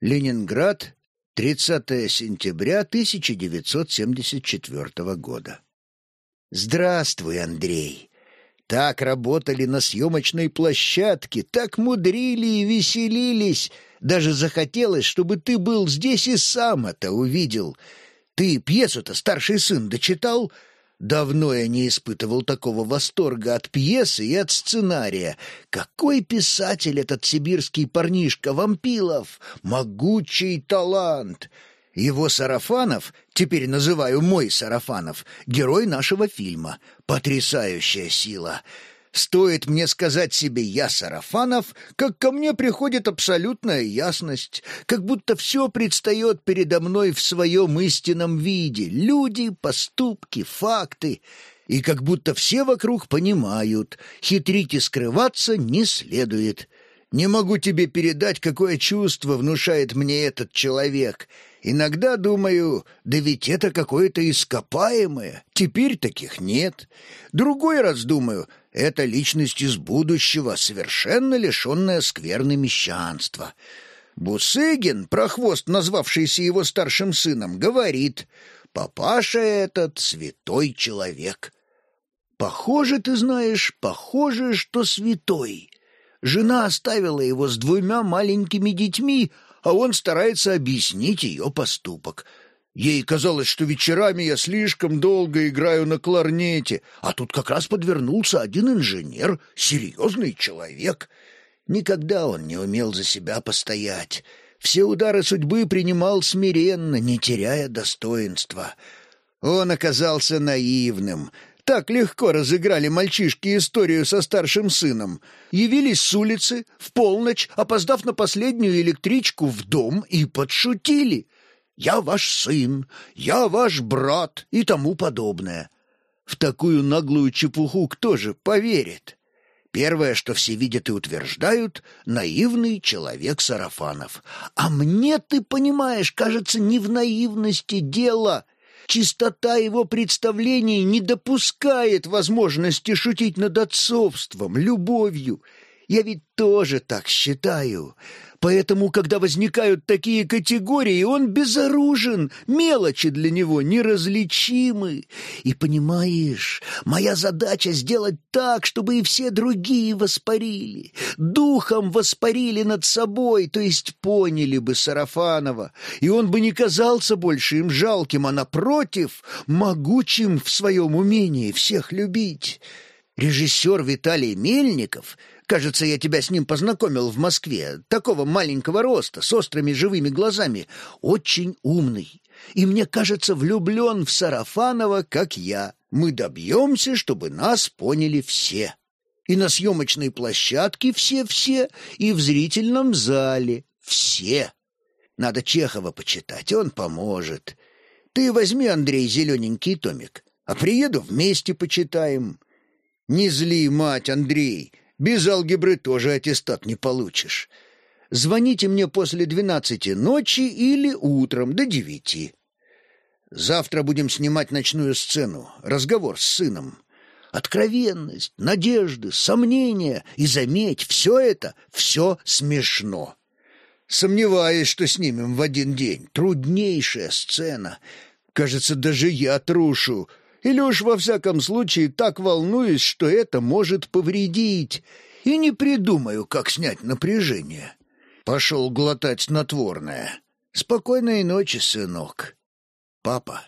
Ленинград, 30 сентября 1974 года. Здравствуй, Андрей. Так работали на съемочной площадке, так мудрили и веселились. Даже захотелось, чтобы ты был здесь и сам это увидел. Ты пьесу-то «Старший сын» дочитал? Давно я не испытывал такого восторга от пьесы и от сценария. Какой писатель этот сибирский парнишка Вампилов! Могучий талант! Его Сарафанов, теперь называю мой Сарафанов, герой нашего фильма. Потрясающая сила! Стоит мне сказать себе «я Сарафанов», как ко мне приходит абсолютная ясность, как будто все предстает передо мной в своем истинном виде — люди, поступки, факты — и как будто все вокруг понимают, хитрить и скрываться не следует. Не могу тебе передать, какое чувство внушает мне этот человек. Иногда думаю, да ведь это какое-то ископаемое, теперь таких нет. Другой раз думаю, это личность из будущего, совершенно лишенная скверны мещанства. Бусыгин, прохвост, назвавшийся его старшим сыном, говорит, «Папаша этот святой человек». Похоже, ты знаешь, похоже, что святой. Жена оставила его с двумя маленькими детьми, а он старается объяснить ее поступок — Ей казалось, что вечерами я слишком долго играю на кларнете, а тут как раз подвернулся один инженер, серьезный человек. Никогда он не умел за себя постоять. Все удары судьбы принимал смиренно, не теряя достоинства. Он оказался наивным. Так легко разыграли мальчишки историю со старшим сыном. Явились с улицы в полночь, опоздав на последнюю электричку в дом, и подшутили — «Я ваш сын», «Я ваш брат» и тому подобное. В такую наглую чепуху кто же поверит? Первое, что все видят и утверждают, наивный человек Сарафанов. А мне, ты понимаешь, кажется, не в наивности дело. Чистота его представлений не допускает возможности шутить над отцовством, любовью. Я ведь тоже так считаю. Поэтому, когда возникают такие категории, он безоружен, мелочи для него неразличимы. И понимаешь, моя задача сделать так, чтобы и все другие воспарили, духом воспарили над собой, то есть поняли бы Сарафанова, и он бы не казался больше им жалким, а напротив, могучим в своем умении всех любить. Режиссер Виталий Мельников — Кажется, я тебя с ним познакомил в Москве. Такого маленького роста, с острыми живыми глазами. Очень умный. И мне кажется, влюблен в Сарафанова, как я. Мы добьемся, чтобы нас поняли все. И на съемочной площадке все-все, и в зрительном зале все. Надо Чехова почитать, он поможет. Ты возьми, Андрей, зелененький томик, а приеду вместе почитаем. Не зли, мать, Андрей, без алгебры тоже аттестат не получишь. Звоните мне после двенадцати ночи или утром до девяти. Завтра будем снимать ночную сцену, разговор с сыном. Откровенность, надежды, сомнения и, заметь, все это, все смешно. Сомневаюсь, что снимем в один день. Труднейшая сцена. Кажется, даже я трушу. Или уж во всяком случае так волнуюсь, что это может повредить, и не придумаю, как снять напряжение. Пошел глотать снотворное. Спокойной ночи, сынок. Папа.